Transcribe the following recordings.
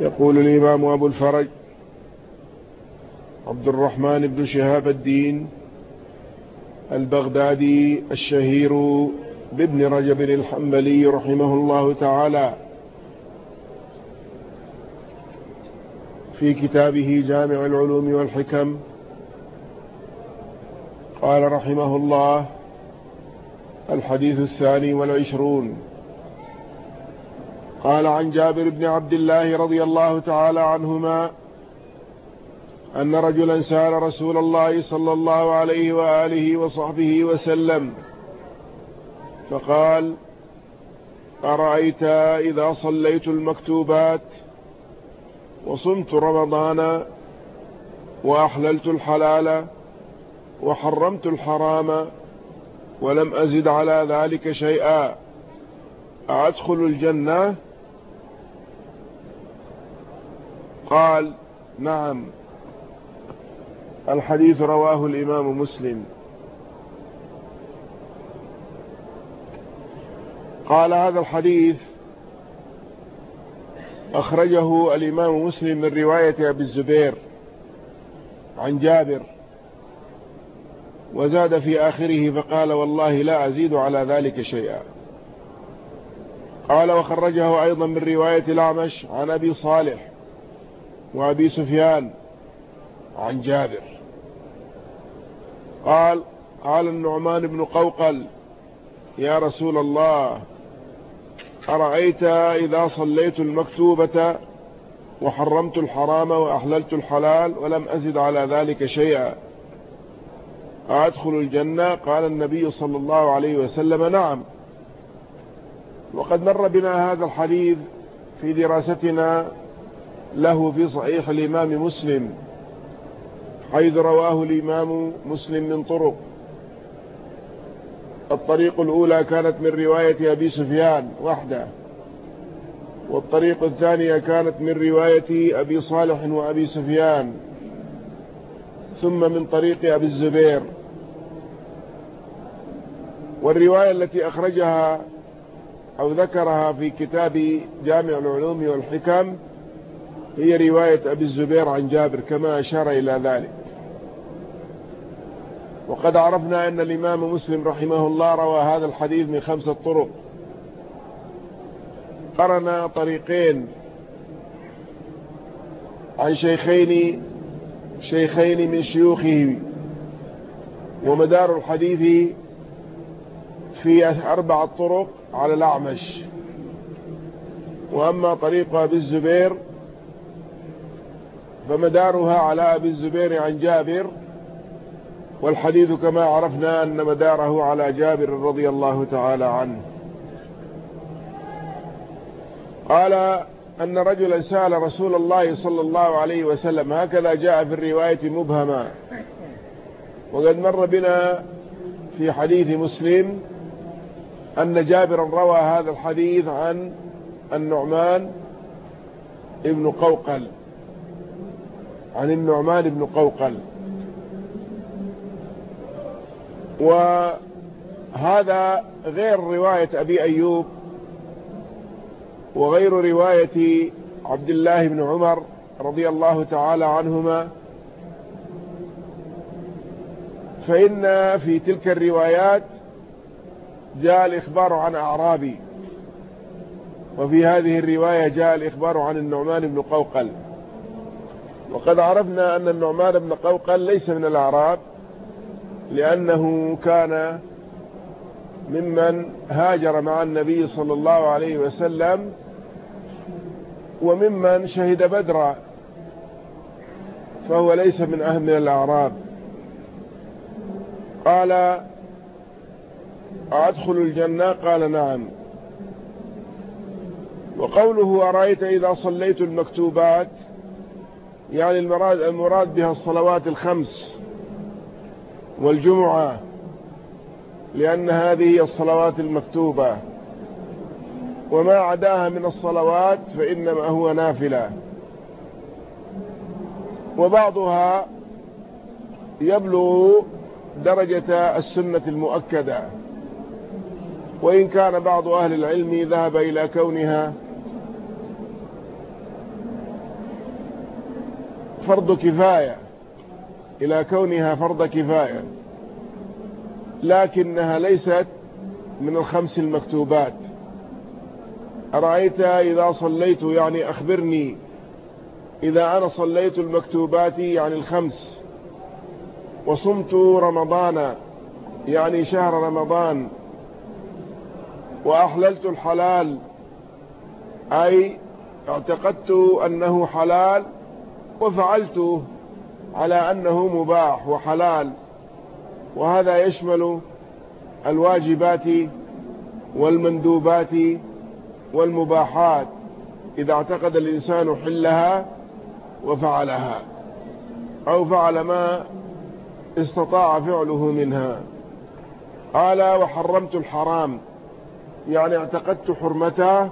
يقول الإمام أبو الفرج عبد الرحمن بن شهاب الدين البغدادي الشهير بابن رجب الحنبلي رحمه الله تعالى في كتابه جامع العلوم والحكم. قال رحمه الله الحديث الثاني والعشرون. قال عن جابر بن عبد الله رضي الله تعالى عنهما أن رجلا سأل رسول الله صلى الله عليه وآله وصحبه وسلم فقال أرأيت إذا صليت المكتوبات وصمت رمضان وأحللت الحلال وحرمت الحرام ولم أزد على ذلك شيئا أدخل الجنة؟ قال نعم الحديث رواه الإمام مسلم. قال هذا الحديث أخرجه الإمام مسلم من رواية أبي الزبير عن جابر وزاد في آخره فقال والله لا أزيد على ذلك شيئا. قال وخرجه أيضا من رواية الأعمش عن أبي صالح وأبي سفيان عن جابر. قال قال النعمان بن قوقل يا رسول الله أرأيت إذا صليت المكتوبة وحرمت الحرام وأحللت الحلال ولم أزد على ذلك شيئا؟ أدخل الجنة؟ قال النبي صلى الله عليه وسلم نعم. وقد مر بنا هذا الحديث في دراستنا له في صحيح الإمام مسلم حيث رواه الإمام مسلم من طرق. الطريق الأولى كانت من رواية أبي سفيان وحده والطريق الثانية كانت من رواية أبي صالح وأبي سفيان ثم من طريق أبي الزبير. والرواية التي أخرجها أو ذكرها في كتاب جامع العلوم والحكم هي رواية أبي الزبير عن جابر كما أشار إلى ذلك. وقد عرفنا أن الإمام مسلم رحمه الله روى هذا الحديث من خمسة طرق. قرنا طريقين عن شيخين شيخين من شيوخه ومدار الحديث في أربع طرق على الأعمش. وأما طريق أبي الزبير فمدارها على أبي الزبير عن جابر والحديث كما عرفنا أن مداره على جابر رضي الله تعالى عنه. قال أن رجلا سأل رسول الله صلى الله عليه وسلم هكذا جاء في الرواية مبهما. وقد مر بنا في حديث مسلم أن جابرا روى هذا الحديث عن النعمان ابن قوقل. عن النعمان بن قوقل. وهذا غير رواية أبي أيوب وغير رواية عبد الله بن عمر رضي الله تعالى عنهما. فإن في تلك الروايات جاء الإخبار عن أعرابي وفي هذه الرواية جاء الإخبار عن النعمان بن قوقل. وقد عرفنا أن النعمان بن قوقل ليس من الأعراب لأنه كان ممن هاجر مع النبي صلى الله عليه وسلم وممن شهد بدرا فهو ليس من أهم الأعراب. قال أدخل الجنة؟ قال نعم. وقوله أرأيت إذا صليت المكتوبات؟ يعني المراد, المراد بها الصلوات الخمس والجمعة لأن هذه هي الصلوات المكتوبة. وما عداها من الصلوات فإنما هو نافلة. وبعضها يبلغ درجة السنة المؤكدة. وإن كان بعض أهل العلم ذهب إلى كونها فرض كفاية إلى كونها فرض كفاية لكنها ليست من الخمس المكتوبات. أرأيت إذا صليت؟ يعني أخبرني إذا أنا صليت المكتوبات يعني الخمس وصمت رمضان يعني شهر رمضان وأحللت الحلال أي اعتقدت أنه حلال وفعلته على أنه مباح وحلال وهذا يشمل الواجبات والمندوبات والمباحات. إذا اعتقد الإنسان حلها وفعلها أو فعل ما استطاع فعله منها. قال وحرمت الحرام. يعني اعتقدت حرمته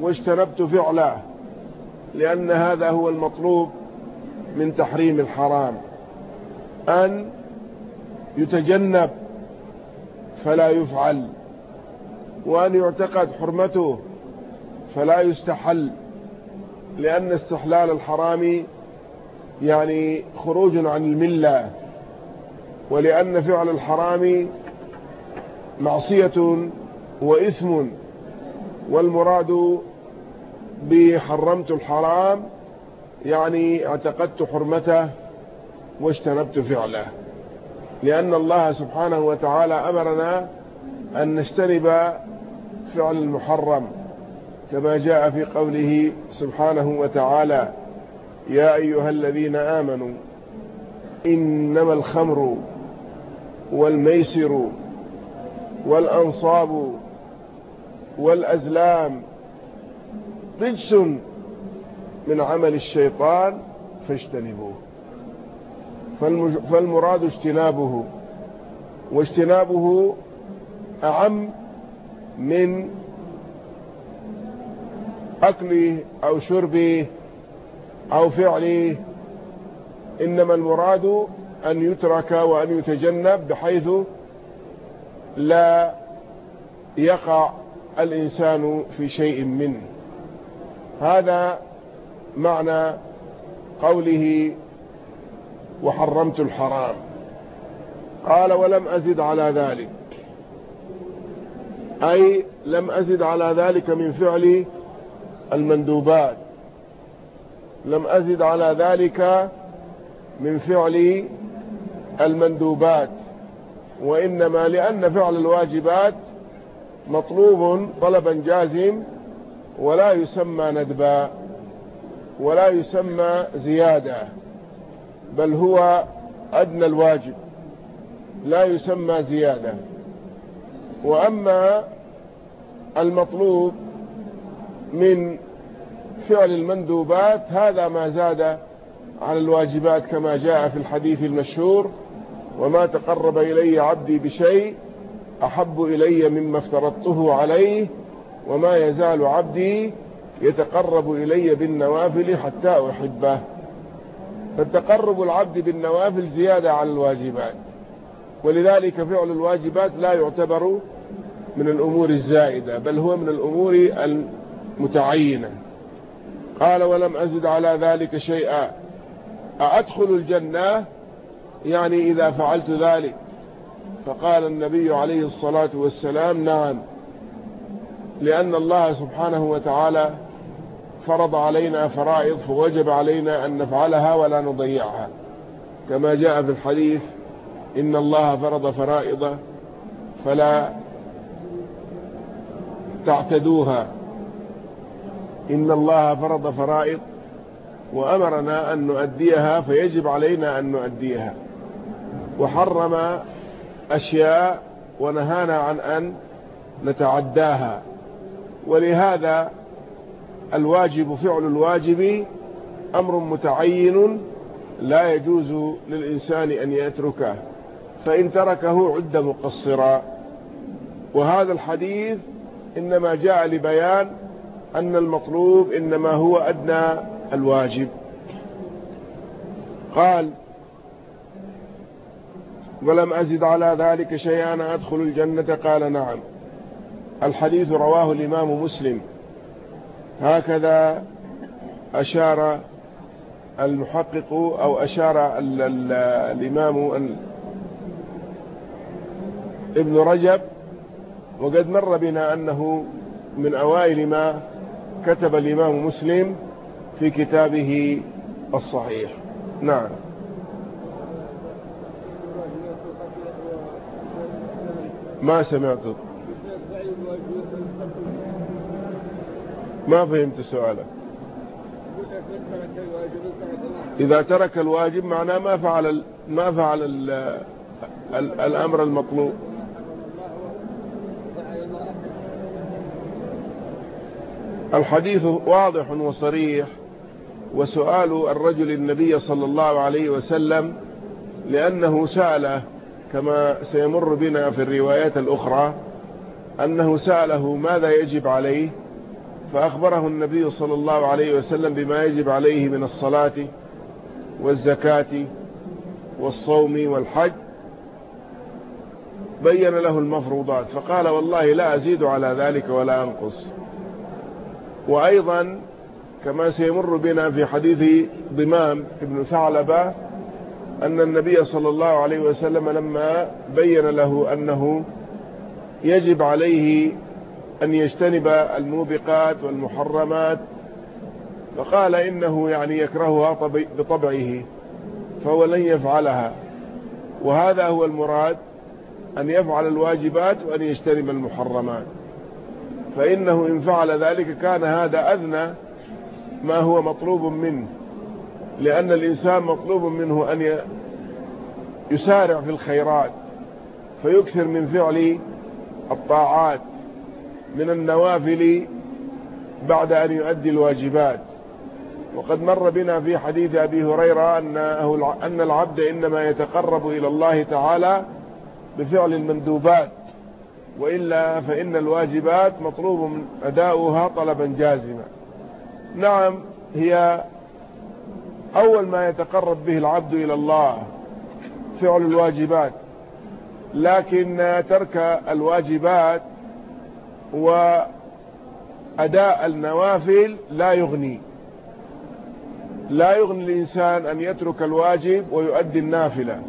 واجتنبت فعله لأن هذا هو المطلوب. من تحريم الحرام أن يتجنب فلا يفعل وأن يعتقد حرمته فلا يستحل لأن استحلال الحرام يعني خروج عن الملة ولأن فعل الحرام معصية وإثم والمراد بحرمت الحرام يعني اعتقدت حرمته واجتنبت فعله. لأن الله سبحانه وتعالى أمرنا أن نجتنب فعل المحرم كما جاء في قوله سبحانه وتعالى يا أيها الذين آمنوا إنما الخمر والميسر والأنصاب والأزلام رجس من عمل الشيطان فاجتنبوه. فالمراد اجتنابه واجتنابه أعم من أكله أو شربه أو فعله إنما المراد أن يترك وأن يتجنب بحيث لا يقع الإنسان في شيء منه. هذا معنى قوله وحرمت الحرام. قال ولم أزد على ذلك. أي لم أزد على ذلك من فعل المندوبات. لم أزد على ذلك من فعل المندوبات. وإنما لأن فعل الواجبات مطلوب طلبا جازم ولا يسمى ندبا. ولا يسمى زيادة بل هو أدنى الواجب لا يسمى زيادة. وأما المطلوب من فعل المندوبات هذا ما زاد على الواجبات كما جاء في الحديث المشهور وما تقرب إلي عبدي بشيء أحب إلي مما افترضته عليه وما يزال عبدي يتقرب إلي بالنوافل حتى أحبه. فالتقرب العبد بالنوافل زيادة على الواجبات. ولذلك فعل الواجبات لا يعتبر من الأمور الزائدة بل هو من الأمور المتعينة. قال ولم أزد على ذلك شيئا. أأدخل الجنة؟ يعني إذا فعلت ذلك. فقال النبي عليه الصلاة والسلام نعم لأن الله سبحانه وتعالى فرض علينا فرائض فوجب علينا أن نفعلها ولا نضيعها. كما جاء في الحديث إن الله فرض فرائض فلا تعتدوها. إن الله فرض فرائض وأمرنا أن نؤديها فيجب علينا أن نؤديها. وحرم أشياء ونهانا عن أن نتعداها. ولهذا الواجب فعل الواجب أمر متعين لا يجوز للإنسان أن يتركه فإن تركه عد مقصرا. وهذا الحديث إنما جاء لبيان أن المطلوب إنما هو أدنى الواجب. قال ولم أزد على ذلك شيئا أدخل الجنة؟ قال نعم. الحديث رواه الإمام مسلم. هكذا أشار المحقق أو أشار الإمام ابن رجب وقد مر بنا أنه من أوائل ما كتب الإمام مسلم في كتابه الصحيح. نعم. ما سمعت ما فهمت سؤالك. إذا ترك الواجب معناه ما فعل ما فعل ال ال الأمر المطلوب. الحديث واضح وصريح وسؤال الرجل النبي صلى الله عليه وسلم لأنه سأله كما سيمر بنا في الروايات الأخرى أنه سأله ماذا يجب عليه؟ فأخبره النبي صلى الله عليه وسلم بما يجب عليه من الصلاة والزكاة والصوم والحج بين له المفروضات فقال والله لا أزيد على ذلك ولا أنقص. وأيضا كما سيمر بنا في حديث ضمام ابن ثعلبة أن النبي صلى الله عليه وسلم لما بين له أنه يجب عليه أن يجتنب الموبقات والمحرمات فقال إنه يعني يكرهها بطبعه فهو لن يفعلها. وهذا هو المراد أن يفعل الواجبات وأن يجتنب المحرمات. فإنه إن فعل ذلك كان هذا أذنى ما هو مطلوب منه لأن الإنسان مطلوب منه أن يسارع في الخيرات فيكثر من فعل الطاعات. من النوافل بعد أن يؤدي الواجبات. وقد مر بنا في حديث أبي هريرة أنه أن العبد إنما يتقرب إلى الله تعالى بفعل المندوبات وإلا فإن الواجبات مطلوب أداؤها طلبا جازما. نعم هي أول ما يتقرب به العبد إلى الله فعل الواجبات لكن ترك الواجبات وأداء النوافل لا يغني. لا يغني الإنسان أن يترك الواجب ويؤدي النافلة.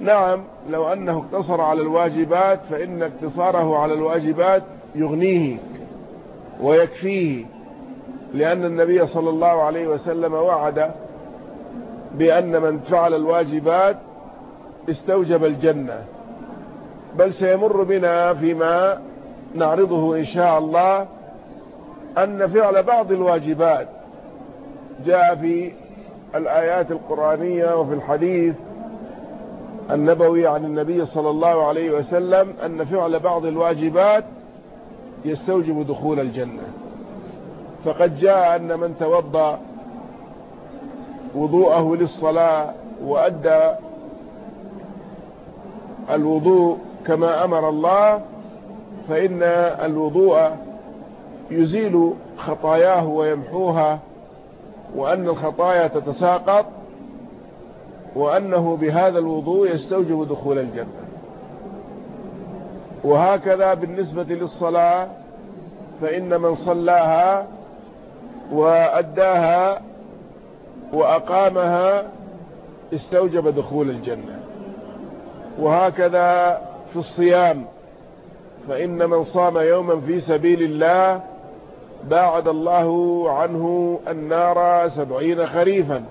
نعم لو أنه اقتصر على الواجبات فإن اقتصاره على الواجبات يغنيه ويكفيه لأن النبي صلى الله عليه وسلم وعد بأن من فعل الواجبات استوجب الجنة. بل سيمر بنا فيما نعرضه إن شاء الله أن فعل بعض الواجبات جاء في الآيات القرآنية وفي الحديث النبوي عن النبي صلى الله عليه وسلم أن فعل بعض الواجبات يستوجب دخول الجنة. فقد جاء أن من توضى وضوءه للصلاة وأدى الوضوء كما أمر الله فإن الوضوء يزيل خطاياه ويمحوها وأن الخطايا تتساقط وأنه بهذا الوضوء يستوجب دخول الجنة. وهكذا بالنسبة للصلاة فإن من صلاها وأداها وأقامها استوجب دخول الجنة. وهكذا في الصيام فإن من صام يوما في سبيل الله باعد الله عنه النار سبعين خريفا.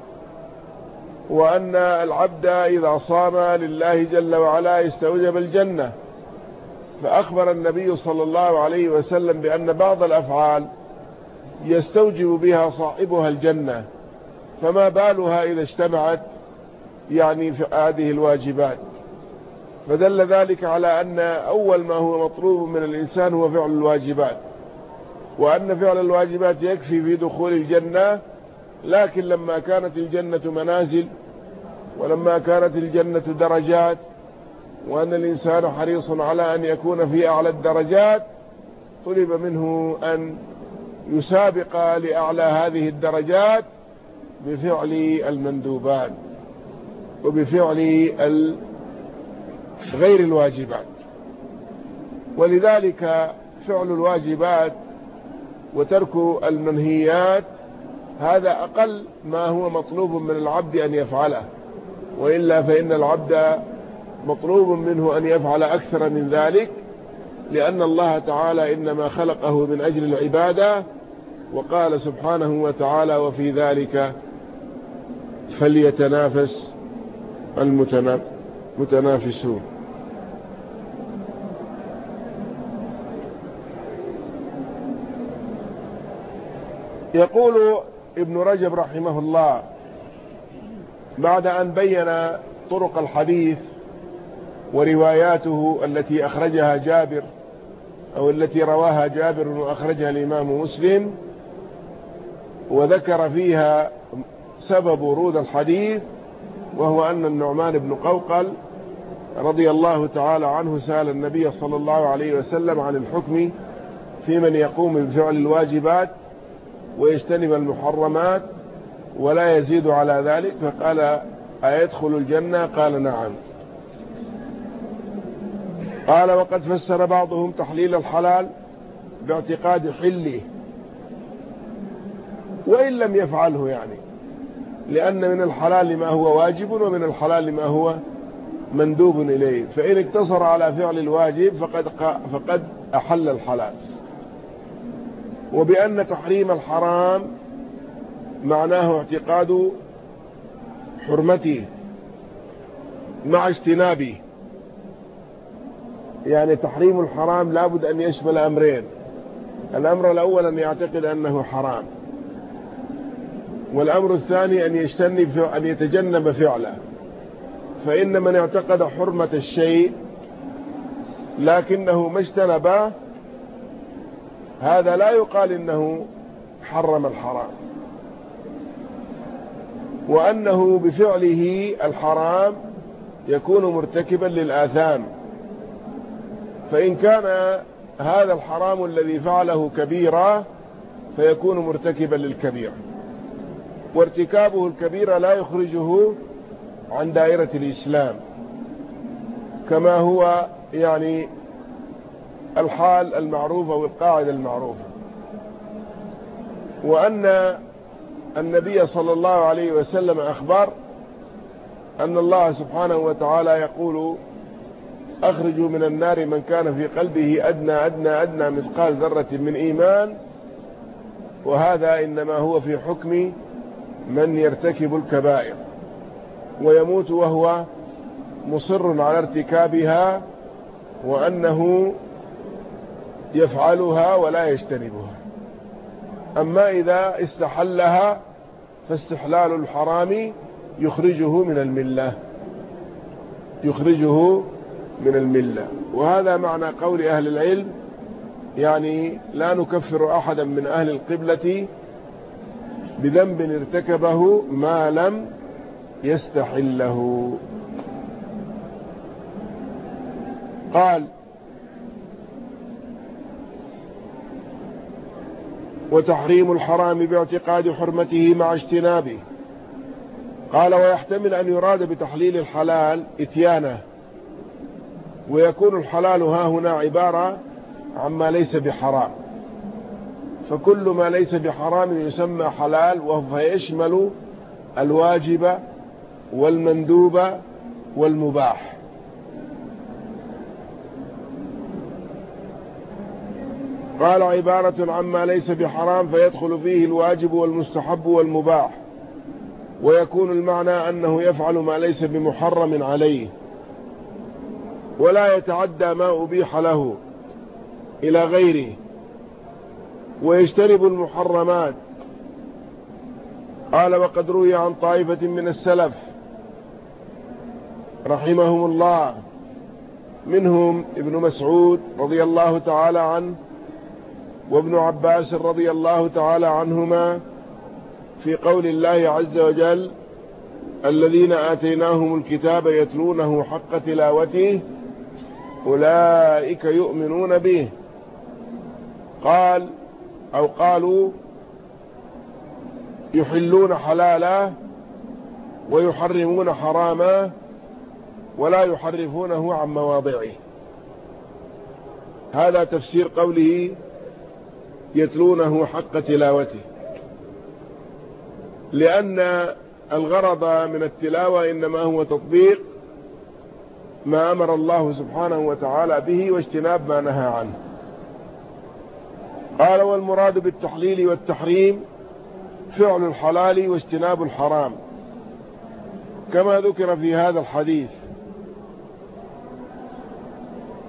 وأن العبد إذا صام لله جل وعلا استوجب الجنة. فأخبر النبي صلى الله عليه وسلم بأن بعض الأفعال يستوجب بها صاحبها الجنة. فما بالها إذا اجتمعت يعني في هذه الواجبات. فدل ذلك على أن أول ما هو مطلوب من الإنسان هو فعل الواجبات وأن فعل الواجبات يكفي في دخول الجنة لكن لما كانت الجنة منازل ولما كانت الجنة درجات وأن الإنسان حريص على أن يكون في أعلى الدرجات طلب منه أن يسابق لأعلى هذه الدرجات بفعل المندوبات وبفعل غير الواجبات. ولذلك فعل الواجبات وترك المنهيات هذا أقل ما هو مطلوب من العبد أن يفعله. وإلا فإن العبد مطلوب منه أن يفعل أكثر من ذلك لأن الله تعالى إنما خلقه من أجل العبادة وقال سبحانه وتعالى وفي ذلك فليتنافس المتنافسون يقول ابن رجب رحمه الله بعد أن بين طرق الحديث ورواياته التي أخرجها جابر أو التي رواها جابر وأخرجها الإمام مسلم وذكر فيها سبب ورود الحديث وهو أن النعمان بن قوقل رضي الله تعالى عنه سأل النبي صلى الله عليه وسلم عن الحكم في من يقوم بفعل الواجبات ويجتنب المحرمات ولا يزيد على ذلك. فقال أيدخل الجنة؟ قال نعم. قال وقد فسر بعضهم تحليل الحلال باعتقاد حله وإن لم يفعله يعني لأن من الحلال ما هو واجب ومن الحلال ما هو مندوب إليه. فإن اقتصر على فعل الواجب فقد, فقد أحل الحلال. وبأن تحريم الحرام معناه اعتقاد حرمته مع اجتنابه. يعني تحريم الحرام لابد أن يشمل أمرين. الأمر الأول أن يعتقد أنه حرام. والأمر الثاني أن يجتنب أن يتجنب فعله. فإن من اعتقد حرمة الشيء لكنه ما اجتنبه هذا لا يقال إنه حرم الحرام. وأنه بفعله الحرام يكون مرتكبا للآثام. فإن كان هذا الحرام الذي فعله كبيرا فيكون مرتكبا للكبير. وارتكابه الكبيرة لا يخرجه عن دائرة الإسلام. كما هو يعني الحال المعروفة والقاعدة المعروفة. وأن النبي صلى الله عليه وسلم أخبر أن الله سبحانه وتعالى يقول أخرجوا من النار من كان في قلبه أدنى أدنى أدنى مثقال ذرة من إيمان وهذا إنما هو في حكم من يرتكب الكبائر. ويموت وهو مصر على ارتكابها وأنه يفعلها ولا يجتنبها. أما إذا استحلها فاستحلال الحرام يخرجه من الملة. يخرجه من الملة. وهذا معنى قول أهل العلم يعني لا نكفر أحدا من أهل القبلة بذنب ارتكبه ما لم يستحله. قال وتحريم الحرام باعتقاد حرمته مع اجتنابه. قال ويحتمل أن يراد بتحليل الحلال إتيانه. ويكون الحلال ها هنا عبارة عما ليس بحرام. فكل ما ليس بحرام يسمى حلال وهو يشمل الواجب والمندوب والمباح. قال عبارة عما ليس بحرام فيدخل فيه الواجب والمستحب والمباح. ويكون المعنى أنه يفعل ما ليس بمحرم عليه. ولا يتعدى ما أبيح له إلى غيره. ويجتنب المحرمات. قال وقد روي عن طائفة من السلف رحمهم الله. منهم ابن مسعود رضي الله تعالى عنه وابن عباس رضي الله تعالى عنهما في قول الله عز وجل الذين آتيناهم الكتاب يتلونه حق تلاوته أولئك يؤمنون به. قال أو قالوا يحلون حلالا ويحرمون حراما ولا يحرفونه عن مواضعه. هذا تفسير قوله يتلونه حق تلاوته. لأن الغرض من التلاوة إنما هو تطبيق ما أمر الله سبحانه وتعالى به واجتناب ما نهى عنه. قال والمراد بالتحليل والتحريم فعل الحلال واجتناب الحرام. كما ذكر في هذا الحديث.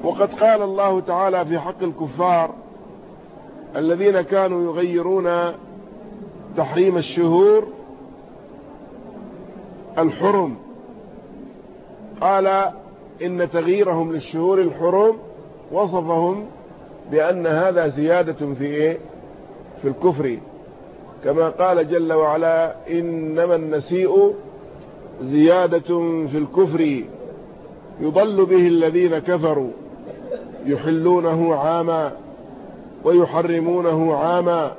وقد قال الله تعالى في حق الكفار الذين كانوا يغيرون تحريم الشهور الحرم. قال إن تغييرهم للشهور الحرم وصفهم بأن هذا زيادة في إيه؟ في الكفر. كما قال جل وعلا إنما النسيء زيادة في الكفر. يضل به الذين كفروا يحلونه عاما. ويحرمونه عاما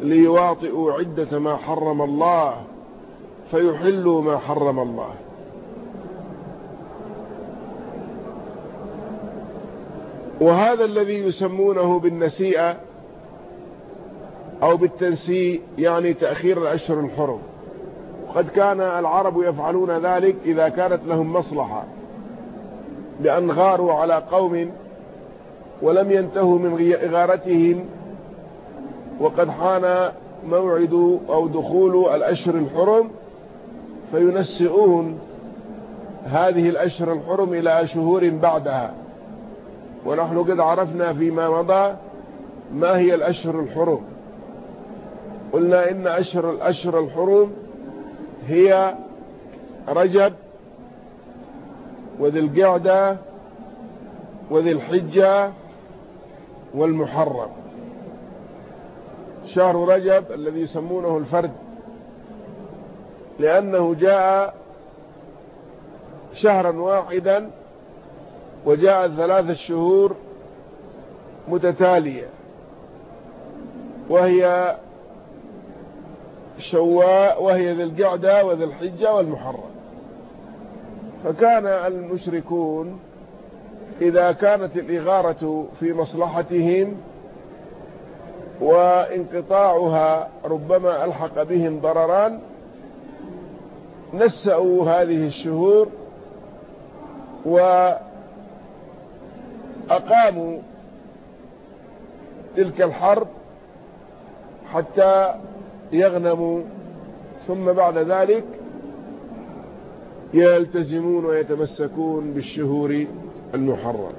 ليواطئوا عدة ما حرم الله فيحلوا ما حرم الله. وهذا الذي يسمونه بالنسيئة أو بالتنسيء يعني تأخير الأشهر الحرم. قد كان العرب يفعلون ذلك إذا كانت لهم مصلحة بأن غاروا على قوم ولم ينتهوا من إغارتهم وقد حان موعد أو دخول الأشهر الحرم فينسئون هذه الأشهر الحرم إلى شهور بعدها. ونحن قد عرفنا فيما مضى ما هي الأشهر الحرم. قلنا إن أشهر الأشهر الحرم هي رجب وذي القعدة وذي الحجة والمحرم. شهر رجب الذي يسمونه الفرد لأنه جاء شهرا واحدا وجاء ثلاث شهور متتالية. وهي شواء وهي ذي القعدة وذي الحجة والمحرم. فكان المشركون إذا كانت الإغارة في مصلحتهم وانقطاعها ربما ألحق بهم ضرران نسأوا هذه الشهور وأقاموا تلك الحرب حتى يغنموا ثم بعد ذلك يلتزمون ويتمسكون بالشهور المحرم.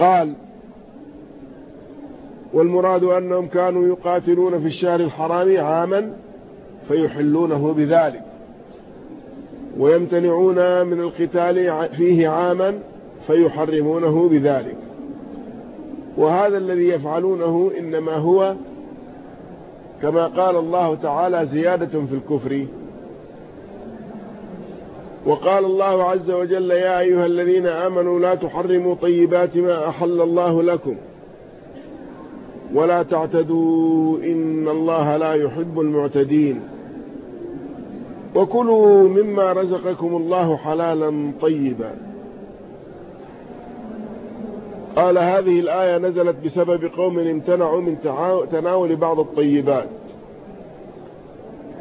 قال والمراد أنهم كانوا يقاتلون في الشهر الحرام عاما فيحلونه بذلك ويمتنعون من القتال فيه عاما فيحرمونه بذلك. وهذا الذي يفعلونه إنما هو كما قال الله تعالى زيادة في الكفر. وقال الله عز وجل يا أيها الذين آمنوا لا تحرموا طيبات ما أحل الله لكم ولا تعتدوا إن الله لا يحب المعتدين وكلوا مما رزقكم الله حلالا طيبا. قال هذه الآية نزلت بسبب قوم امتنعوا من تناول بعض الطيبات.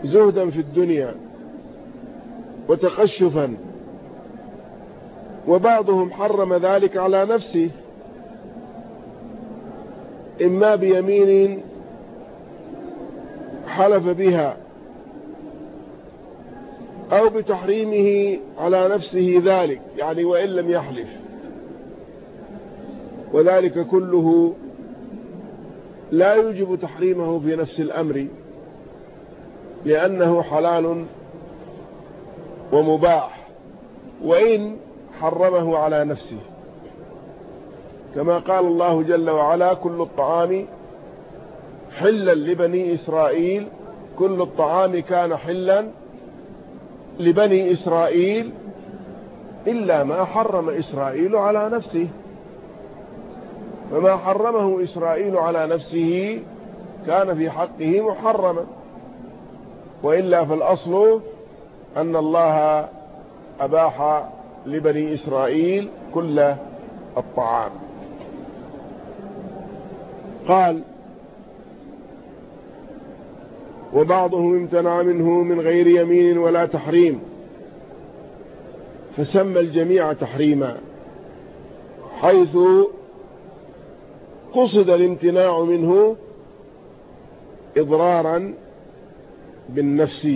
زهدا في الدنيا. وتقشفا وبعضهم حرم ذلك على نفسه. إما بيمين حلف بها أو بتحريمه على نفسه ذلك يعني وإن لم يحلف. وذلك كله لا يوجب تحريمه في نفس الأمر لأنه حلال ومباح وإن حرمه على نفسه. كما قال الله جل وعلا كل الطعام حلا لبني إسرائيل كل الطعام كان حلا لبني إسرائيل إلا ما حرم إسرائيل على نفسه. فما حرمه إسرائيل على نفسه كان في حقه محرما وإلا فالأصل أن الله أباح لبني إسرائيل كل الطعام. وبعضهم امتنع منه من غير يمين ولا تحريم فسمى الجميع تحريما حيث قصد الامتناع منه إضرارا بالنفس.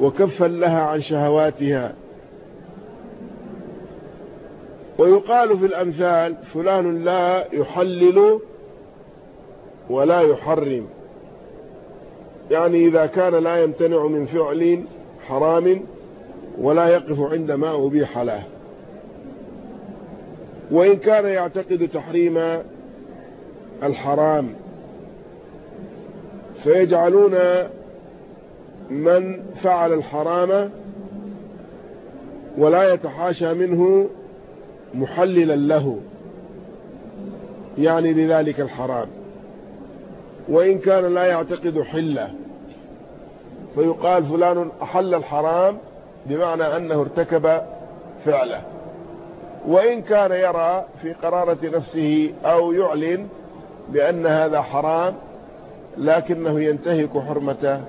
وكفا لها عن شهواتها. ويقال في الأمثال فلان لا يحلل ولا يحرم. يعني إذا كان لا يمتنع من فعل حرام ولا يقف عند ما أبيح له. وإن كان يعتقد تحريم الحرام فيجعلون من فعل الحرام ولا يتحاشى منه محللا له يعني لذلك الحرام. وإن كان لا يعتقد حلة فيقال فلان أحل الحرام بمعنى أنه ارتكب فعله. وإن كان يرى في قرارة نفسه أو يعلن بأن هذا حرام لكنه ينتهك حرمة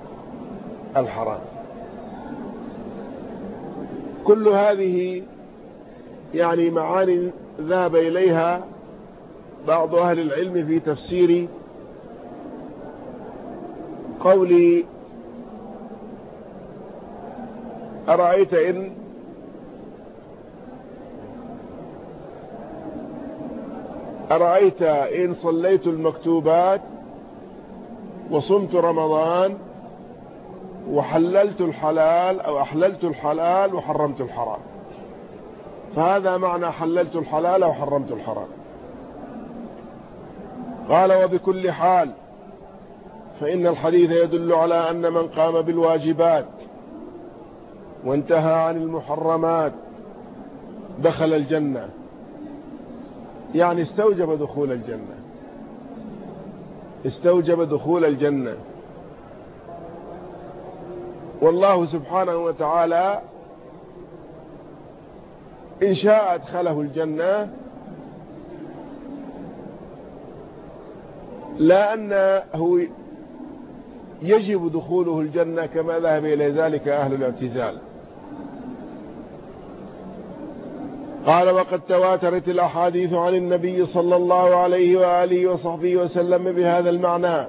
الحرام. كل هذه يعني معاني ذهب إليها بعض أهل العلم في تفسير قولي أرأيت إن أرأيت إن صليت المكتوبات وصمت رمضان وحللت الحلال أو أحللت الحلال وحرمت الحرام. فهذا معنى حللت الحلال وحرمت الحرام. قال وبكل حال فإن الحديث يدل على أن من قام بالواجبات وانتهى عن المحرمات دخل الجنة يعني استوجب دخول الجنة. استوجب دخول الجنة. والله سبحانه وتعالى إن شاء أدخله الجنة. لا أنه يجب دخوله الجنة كما ذهب إلى ذلك أهل الاعتزال. قال وقد تواترت الأحاديث عن النبي صلى الله عليه وآله وصحبه وسلم بهذا المعنى.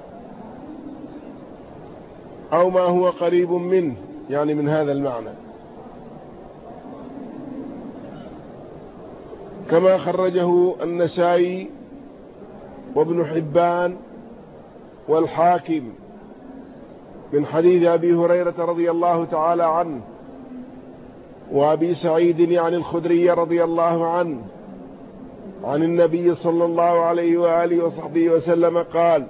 أو ما هو قريب منه يعني من هذا المعنى. كما خرجه النسائي وابن حبان والحاكم من حديث أبي هريرة رضي الله تعالى عنه وأبي سعيد يعني الخدري رضي الله عنه عن النبي صلى الله عليه وآله وصحبه وسلم قال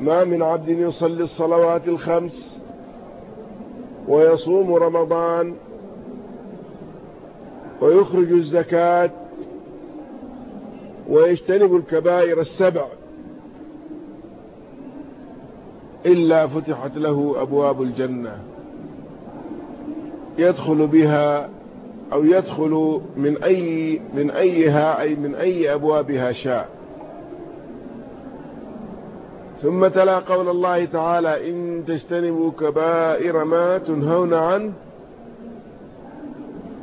ما من عبد يصلي الصلوات الخمس ويصوم رمضان ويخرج الزكاة ويجتنب الكبائر السبع إلا فتحت له أبواب الجنة يدخل بها أو يدخل من أي من أيها أي من أي أبوابها شاء. ثم تلا قول الله تعالى إن تجتنبوا كبائر ما تنهون عنه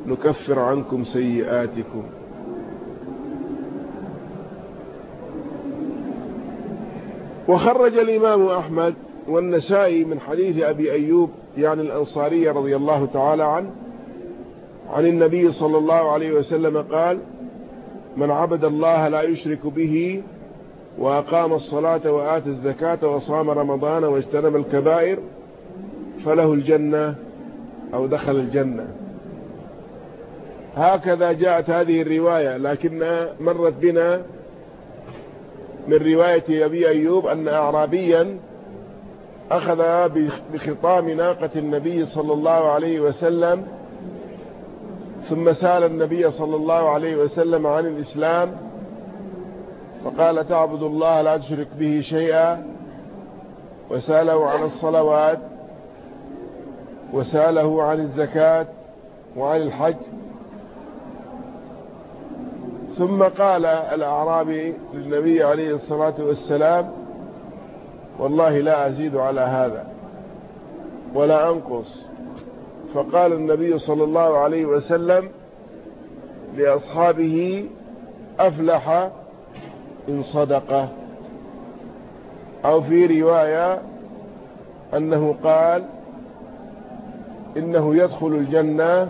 نكفر عنكم سيئاتكم. وخرج الإمام أحمد والنسائي من حديث أبي أيوب يعني الأنصاري رضي الله تعالى عنه عن النبي صلى الله عليه وسلم قال من عبد الله لا يشرك به وأقام الصلاة وآت الزكاة وصام رمضان واجتنب الكبائر فله الجنة أو دخل الجنة. هكذا جاءت هذه الرواية لكن مرت بنا من رواية أبي أيوب أن أعرابيا أخذ بخطام ناقة النبي صلى الله عليه وسلم ثم سأل النبي صلى الله عليه وسلم عن الإسلام فقال تعبد الله لا تشرك به شيئا. وسأله عن الصلوات. وسأله عن الزكاة وعن الحج. ثم قال الأعرابي للنبي عليه الصلاة والسلام والله لا أزيد على هذا ولا أنقص. فقال النبي صلى الله عليه وسلم لأصحابه أفلح إن صدق أو في رواية أنه قال إنه يدخل الجنة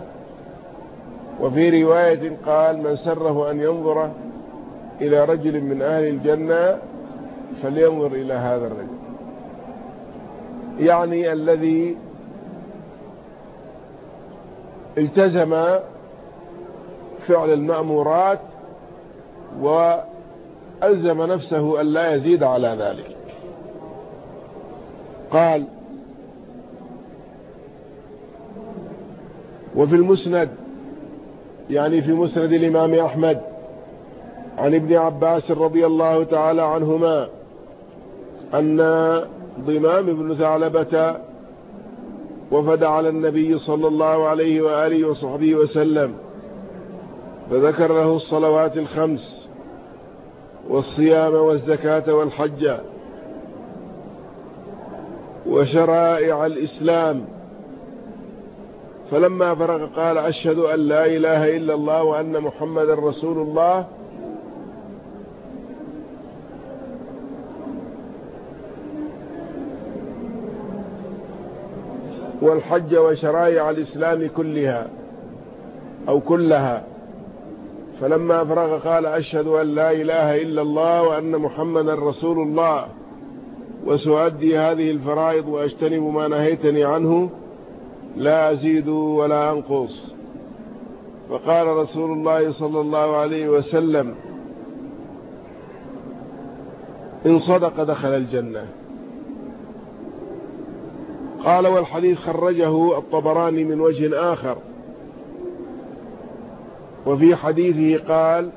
وفي رواية قال من سره أن ينظر إلى رجل من أهل الجنة فلينظر إلى هذا الرجل. يعني الذي التزم فعل المأمورات وألزم نفسه أن لا يزيد على ذلك. قال وفي المسند يعني في مسند الإمام أحمد عن ابن عباس رضي الله تعالى عنهما أن ضمام بن ثعلبة وفد على النبي صلى الله عليه وآله وصحبه وسلم فذكر له الصلوات الخمس. والصيام والزكاة والحج وشرائع الإسلام. فلما فرغ قال أشهد أن لا إله إلا الله وأن محمد رسول الله. والحج وشرائع الإسلام كلها أو كلها. فلما فرغ قال أشهد أن لا إله إلا الله وأن محمدا رسول الله وسؤدي هذه الفرائض وأجتنب ما نهيتني عنه لا أزيد ولا أنقص. فقال رسول الله صلى الله عليه وسلم إن صدق دخل الجنة. قال والحديث خرجه الطبراني من وجه آخر. وفي حديثه قال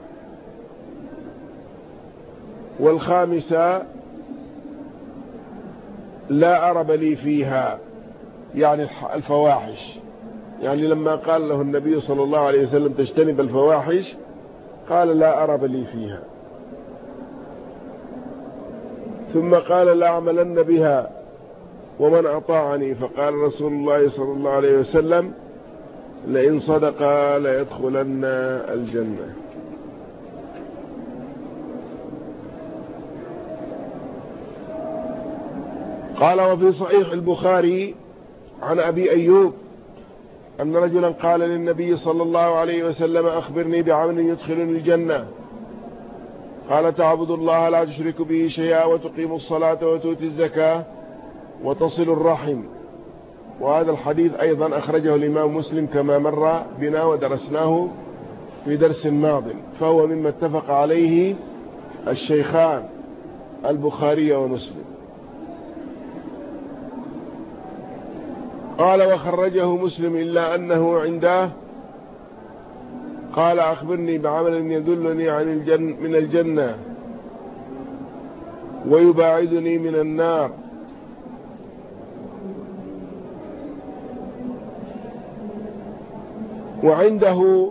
والخامسة لا أرب لي فيها يعني الفواحش. يعني لما قال له النبي صلى الله عليه وسلم تجتنب الفواحش قال لا أرب لي فيها. ثم قال لا أعملن بها ومن أطاعني فقال رسول الله صلى الله عليه وسلم لئن صدق ليدخلن الجنة. قال وفي صحيح البخاري عن أبي أيوب أن رجلا قال للنبي صلى الله عليه وسلم أخبرني بعمل يدخلني الجنة. قال تعبد الله لا تشرك به شيئا وتقيم الصلاة وتؤتي الزكاة وتصل الرحم. وهذا الحديث أيضا أخرجه الإمام مسلم كما مر بنا ودرسناه في درس ماض فهو مما اتفق عليه الشيخان البخاري ومسلم. قال وخرجه مسلم إلا أنه عنده قال أخبرني بعمل يدلني عن الجن من الجنة ويباعدني من النار. وعنده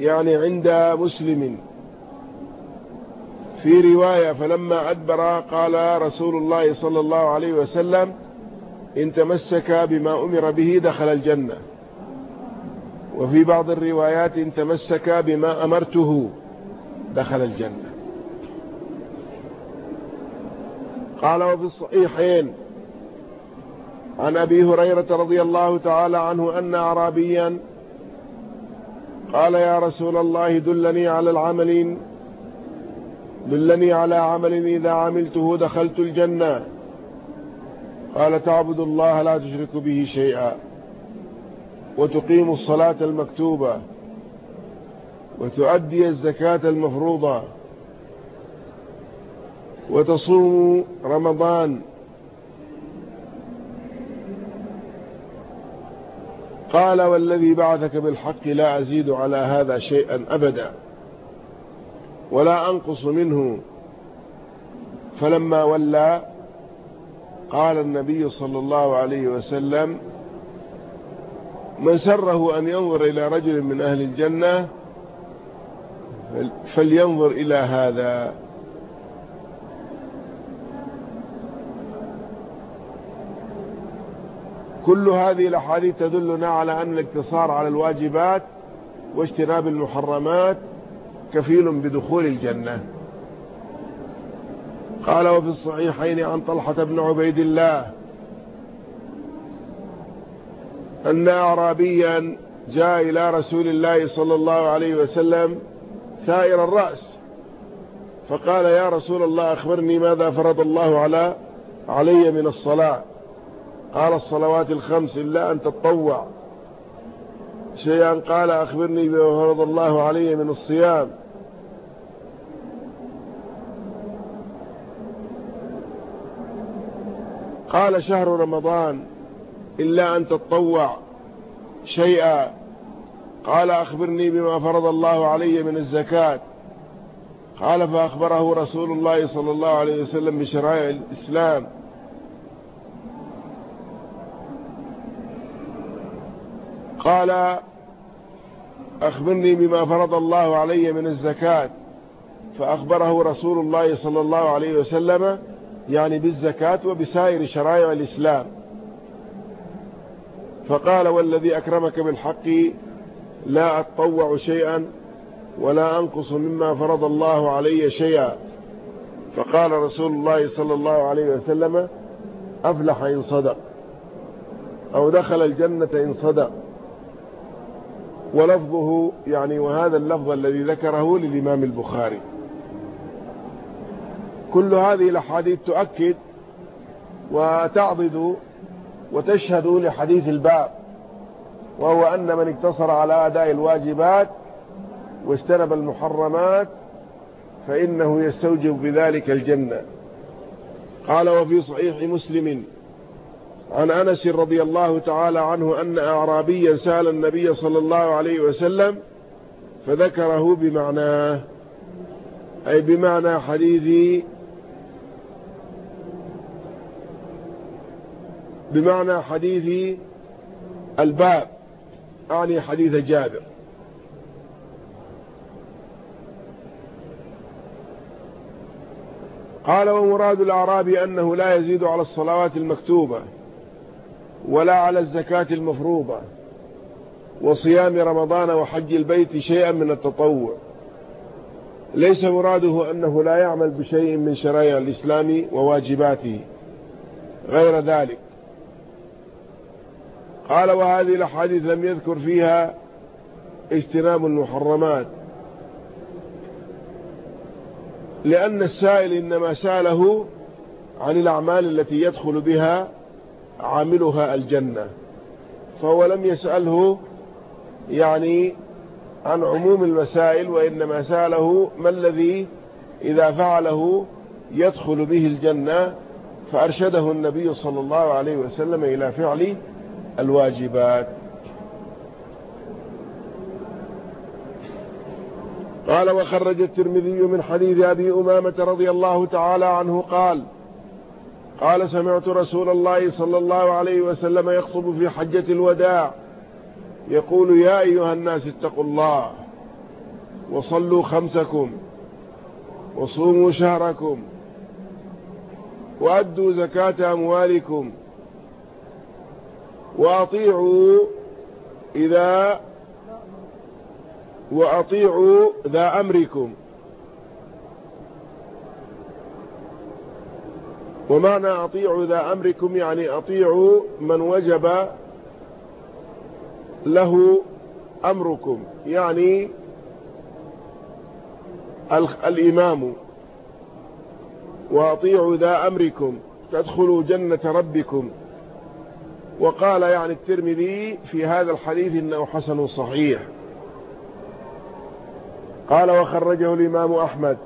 يعني عند مسلم في رواية فلما أدبر قال رسول الله صلى الله عليه وسلم إن تمسك بما أمر به دخل الجنة. وفي بعض الروايات إن تمسك بما أمرته دخل الجنة. قال وفي الصحيحين عن أبي هريرة رضي الله تعالى عنه أن أعرابيا قال يا رسول الله دلني على العمل دلني على عمل إذا عملته دخلت الجنة. قال تعبد الله لا تشرك به شيئا وتقيم الصلاة المكتوبة وتؤدي الزكاة المفروضة وتصوم رمضان. قال والذي بعثك بالحق لا أزيد على هذا شيئا أبدا ولا أنقص منه. فلما ولى قال النبي صلى الله عليه وسلم من سره أن ينظر إلى رجل من أهل الجنة فلينظر إلى هذا. كل هذه الأحاديث تدلنا على أن الاقتصار على الواجبات واجتناب المحرمات كفيل بدخول الجنة. قال وفي الصحيحين عن طلحة بن عبيد الله أن أعرابيا جاء إلى رسول الله صلى الله عليه وسلم سائر الرأس فقال يا رسول الله أخبرني ماذا فرض الله على علي من الصلاة. قال الصلوات الخمس إلا أن تتطوع شيئا قال أخبرني بما فرض الله علي من الصيام. قال شهر رمضان إلا أن تتطوع شيئا. قال أخبرني بما فرض الله علي من الزكاة. قال فأخبره رسول الله صلى الله عليه وسلم بشرائع الإسلام. قال أخبرني بما فرض الله علي من الزكاة. فأخبره رسول الله صلى الله عليه وسلم يعني بالزكاة وبسائر شرائع الإسلام. فقال والذي أكرمك بالحق لا أتطوع شيئا ولا أنقص مما فرض الله علي شيئا. فقال رسول الله صلى الله عليه وسلم أفلح إن صدق أو دخل الجنة إن صدق. ولفظه يعني وهذا اللفظ الذي ذكره للإمام البخاري. كل هذه الأحاديث تؤكد وتعضد وتشهد لحديث الباب وهو أن من اقتصر على أداء الواجبات واجتنب المحرمات فإنه يستوجب بذلك الجنة. قال وفي صحيح مسلم عن أنس رضي الله تعالى عنه أن أعرابيا سأل النبي صلى الله عليه وسلم فذكره بمعناه أي بمعنى حديث بمعنى حديث الباب أعني حديث جابر. قال ومراد الأعرابي أنه لا يزيد على الصلوات المكتوبة. ولا على الزكاة المفروضة وصيام رمضان وحج البيت شيئا من التطوع. ليس مراده أنه لا يعمل بشيء من شرائع الإسلام وواجباته غير ذلك. قال وهذه الأحاديث لم يذكر فيها اجتناب المحرمات لأن السائل إنما سأله عن الأعمال التي يدخل بها عاملها الجنة. فهو لم يسأله يعني عن عموم المسائل وإنما سأله ما الذي إذا فعله يدخل به الجنة؟ فأرشده النبي صلى الله عليه وسلم إلى فعل الواجبات. قال وخرج الترمذي من حديث أبي أمامة رضي الله تعالى عنه قال قال سمعت رسول الله صلى الله عليه وسلم يخطب في حجة الوداع. يقول يا أيها الناس اتقوا الله وصلوا خمسكم وصوموا شهركم وأدوا زكاة أموالكم وأطيعوا إذا وأطيعوا ذا أمركم. ومعنى أطيعوا ذا أمركم يعني أطيعوا من وجب له أمركم يعني الإمام. وأطيعوا ذا أمركم تدخلوا جنة ربكم. وقال يعني الترمذي في هذا الحديث إنه حسن صحيح. قال وخرجه الإمام أحمد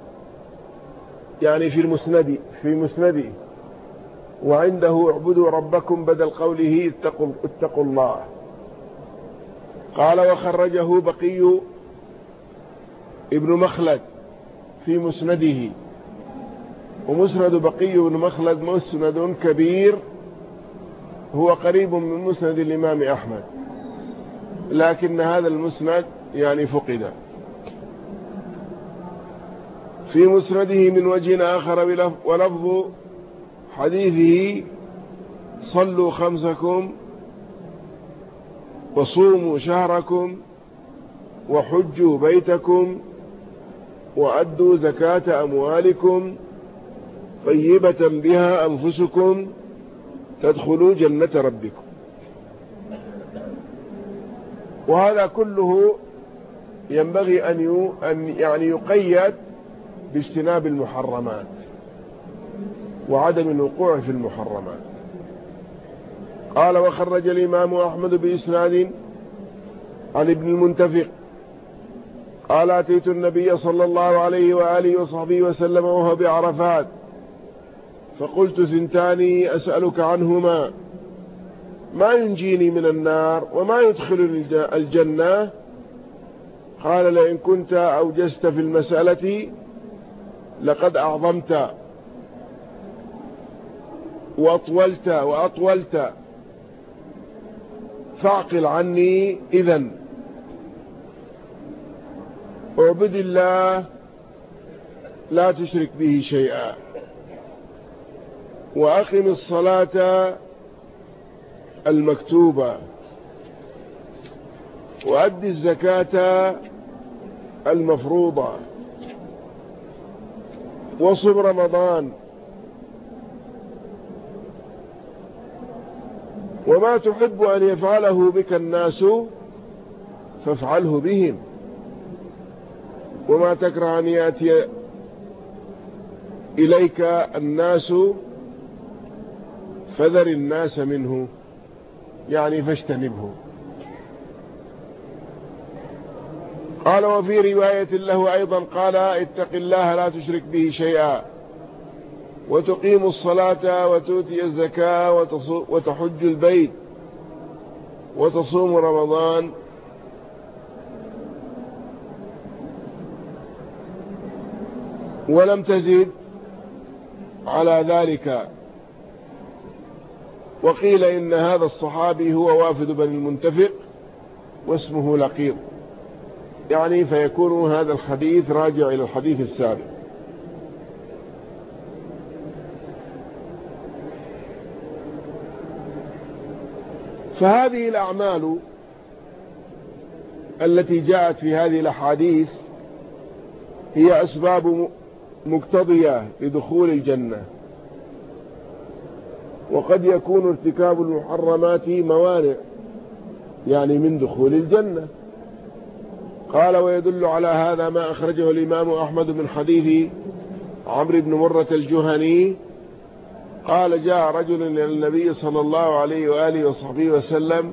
يعني في المسند في مسنده وعنده اعبدوا ربكم بدل قوله اتقوا, اتقوا الله. قال وخرجه بقي ابن مخلد في مسنده. ومسند بقي بن مخلد مسند كبير. هو قريب من مسند الإمام أحمد. لكن هذا المسند يعني فقد. في مسنده من وجه آخر ولفظ حديثه صلوا خمسكم وصوموا شهركم وحجوا بيتكم وأدوا زكاة أموالكم طيبة بها أنفسكم تدخلوا جنة ربكم. وهذا كله ينبغي أن يعني يقيد باجتناب المحرمات. وعدم الوقوع في المحرمات. قال وخرج الإمام أحمد بإسناد عن ابن المنتفق. قال أتيت النبي صلى الله عليه وآله وصحبه وسلم وهو بعرفات. فقلت ثنتان أسألك عنهما. ما ينجيني من النار وما يدخل الجنة؟ قال لئن كنت أوجست في المسألة لقد أعظمت. وأطولت وأطولت. فاعقل عني إذا اعبد الله لا تشرك به شيئا. وأقم الصلاة المكتوبة. وأد الزكاة المفروضة. وصم رمضان. وما تحب أن يفعله بك الناس فافعله بهم. وما تكره أن يأتي إليك الناس فذر الناس منه يعني فاجتنبه. قال وفي رواية له أيضا قال اتق الله لا تشرك به شيئا. وتقيم الصلاة وتؤتي الزكاة وتحج البيت وتصوم رمضان. ولم تزد على ذلك. وقيل إن هذا الصحابي هو وافد بن المنتفق واسمه لقيط. يعني فيكون هذا الحديث راجع إلى الحديث السابق. فهذه الأعمال التي جاءت في هذه الأحاديث هي أسباب مقتضية لدخول الجنة. وقد يكون ارتكاب المحرمات موانع يعني من دخول الجنة. قال ويدل على هذا ما أخرجه الإمام أحمد من حديث عمرو بن مرة الجهني قال جاء رجل إلى النبي صلى الله عليه وآله وصحبه وسلم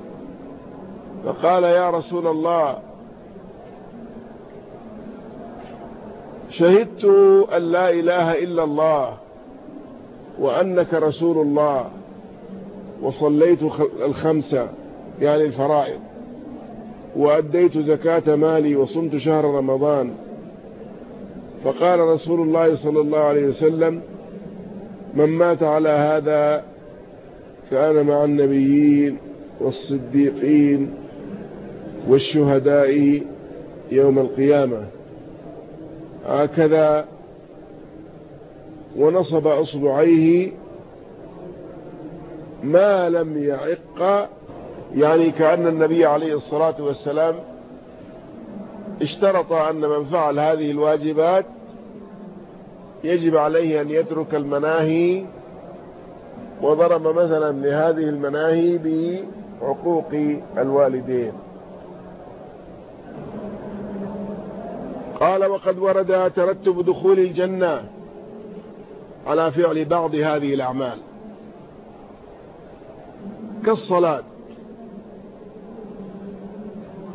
فقال يا رسول الله شهدت أن لا إله إلا الله وأنك رسول الله وصليت الخمسة يعني الفرائض وأديت زكاة مالي وصمت شهر رمضان. فقال رسول الله صلى الله عليه وسلم من مات على هذا فأنا مع النبيين والصديقين والشهداء يوم القيامة. هكذا ونصب أصبعيه ما لم يعق يعني كأن النبي عليه الصلاة والسلام اشترط أن من فعل هذه الواجبات يجب عليه أن يترك المناهي وضرب مثلا لهذه المناهي بعقوق الوالدين. قال وقد ورد ترتب دخول الجنة على فعل بعض هذه الأعمال. كالصلاة.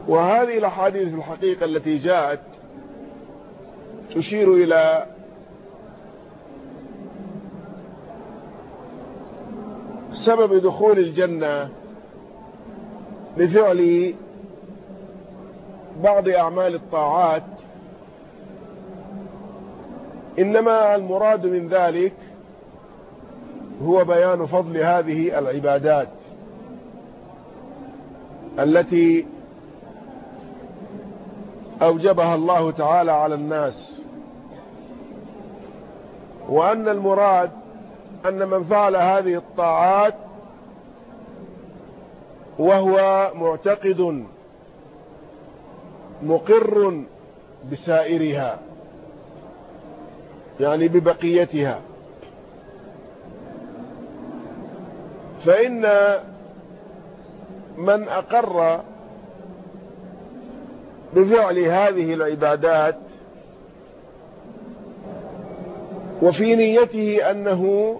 وهذه الأحاديث الحقيقة التي جاءت تشير إلى سبب دخول الجنة بفعل بعض أعمال الطاعات. إنما المراد من ذلك هو بيان فضل هذه العبادات التي أوجبها الله تعالى على الناس. وأن المراد أن من فعل هذه الطاعات وهو معتقد مقر بسائرها يعني ببقيتها. فإن من أقر بفعل هذه العبادات وفي نيته أنه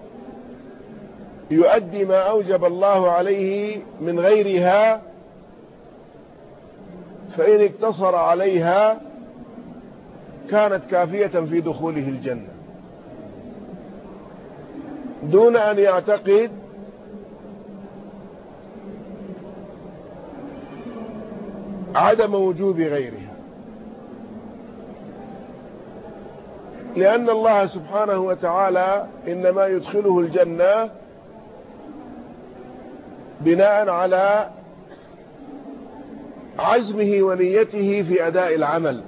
يؤدي ما أوجب الله عليه من غيرها فإن اقتصر عليها كانت كافية في دخوله الجنة. دون أن يعتقد عدم وجوب غيرها. لأن الله سبحانه وتعالى إنما يدخله الجنة بناء على عزمه ونيته في أداء العمل.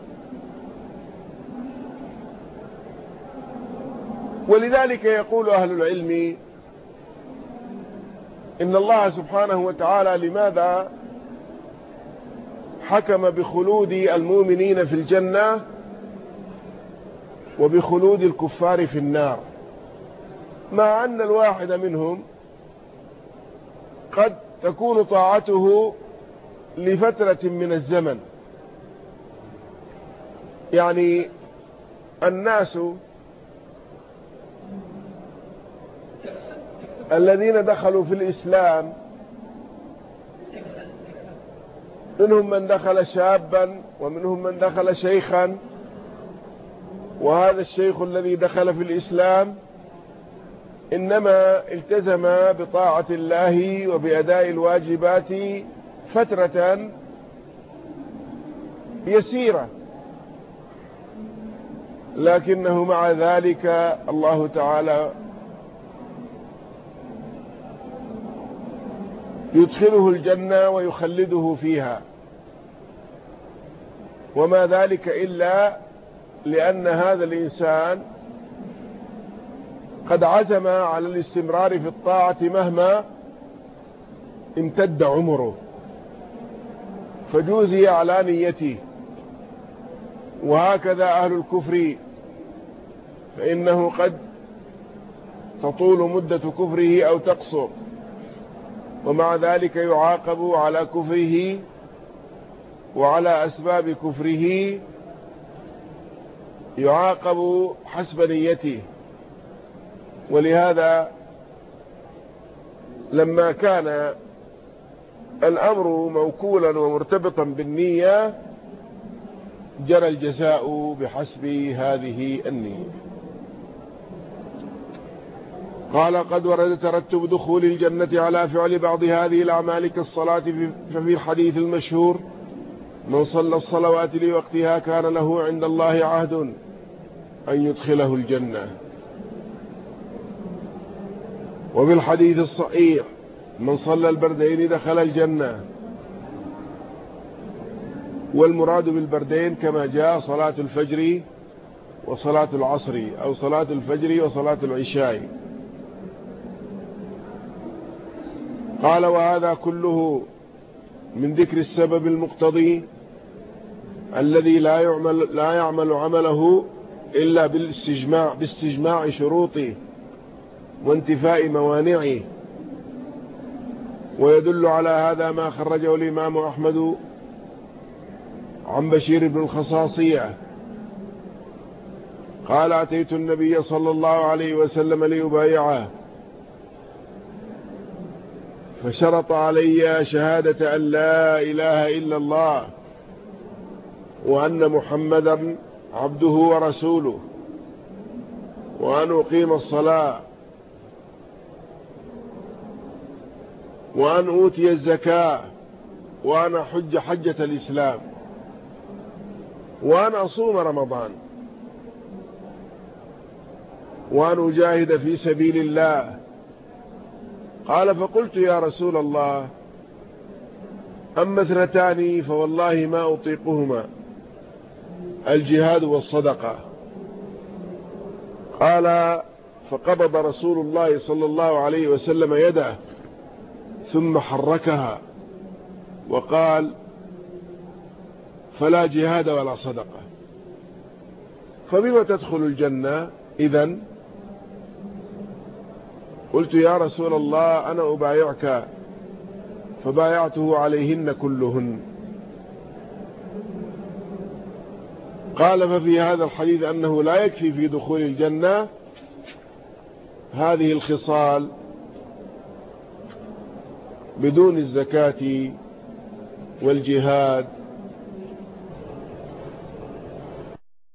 ولذلك يقول أهل العلم إن الله سبحانه وتعالى لماذا حكم بخلود المؤمنين في الجنة وبخلود الكفار في النار؟ مع أن الواحد منهم قد تكون طاعته لفترة من الزمن. يعني الناس الذين دخلوا في الإسلام منهم من دخل شابا ومنهم من دخل شيخا وهذا الشيخ الذي دخل في الإسلام إنما التزم بطاعة الله وبأداء الواجبات فترة يسيرة. لكنه مع ذلك الله تعالى يدخله الجنة ويخلده فيها. وما ذلك إلا لأن هذا الإنسان قد عزم على الاستمرار في الطاعة مهما امتد عمره. فجوزي على نيته وهكذا أهل الكفر فإنه قد تطول مدة كفره أو تقصر. ومع ذلك يعاقب على كفره وعلى أسباب كفره يعاقب حسب نيته. ولهذا لما كان الأمر موكولا ومرتبطا بالنية جرى الجزاء بحسب هذه النية. قال قد ورد ترتب دخول الجنة على فعل بعض هذه الأعمال كالصلاة ففي الحديث المشهور من صلى الصلوات لوقتها كان له عند الله عهد أن يدخله الجنة. وفي الحديث الصحيح من صلى البردين دخل الجنة. والمراد بالبردين كما جاء صلاة الفجر وصلاة العصر أو صلاة الفجر وصلاة العشاء. قال وهذا كله من ذكر السبب المقتضي الذي لا يعمل, لا يعمل عمله إلا بالاستجماع, باستجماع شروطه. وانتفاء موانعه. ويدل على هذا ما خرجه الإمام أحمد عن بشير بن الخصاصية. قال أتيت النبي صلى الله عليه وسلم ليبايعه. فشرط علي شهادة أن لا إله إلا الله وأن محمدا عبده ورسوله وأن أقيم الصلاة. وأن أوتي الزكاة وأن أحج حجة الإسلام وأن أصوم رمضان وأن أجاهد في سبيل الله. قال فقلت يا رسول الله أما اثنتان فوالله ما أطيقهما الجهاد والصدقة. قال فقبض رسول الله صلى الله عليه وسلم يده ثم حركها وقال فلا جهاد ولا صدقة. فبما تدخل الجنة إذا قلت يا رسول الله أنا أبايعك فبايعته عليهن كلهن. قال ففي هذا الحديث أنه لا يكفي في دخول الجنة هذه الخصال بدون الزكاة والجهاد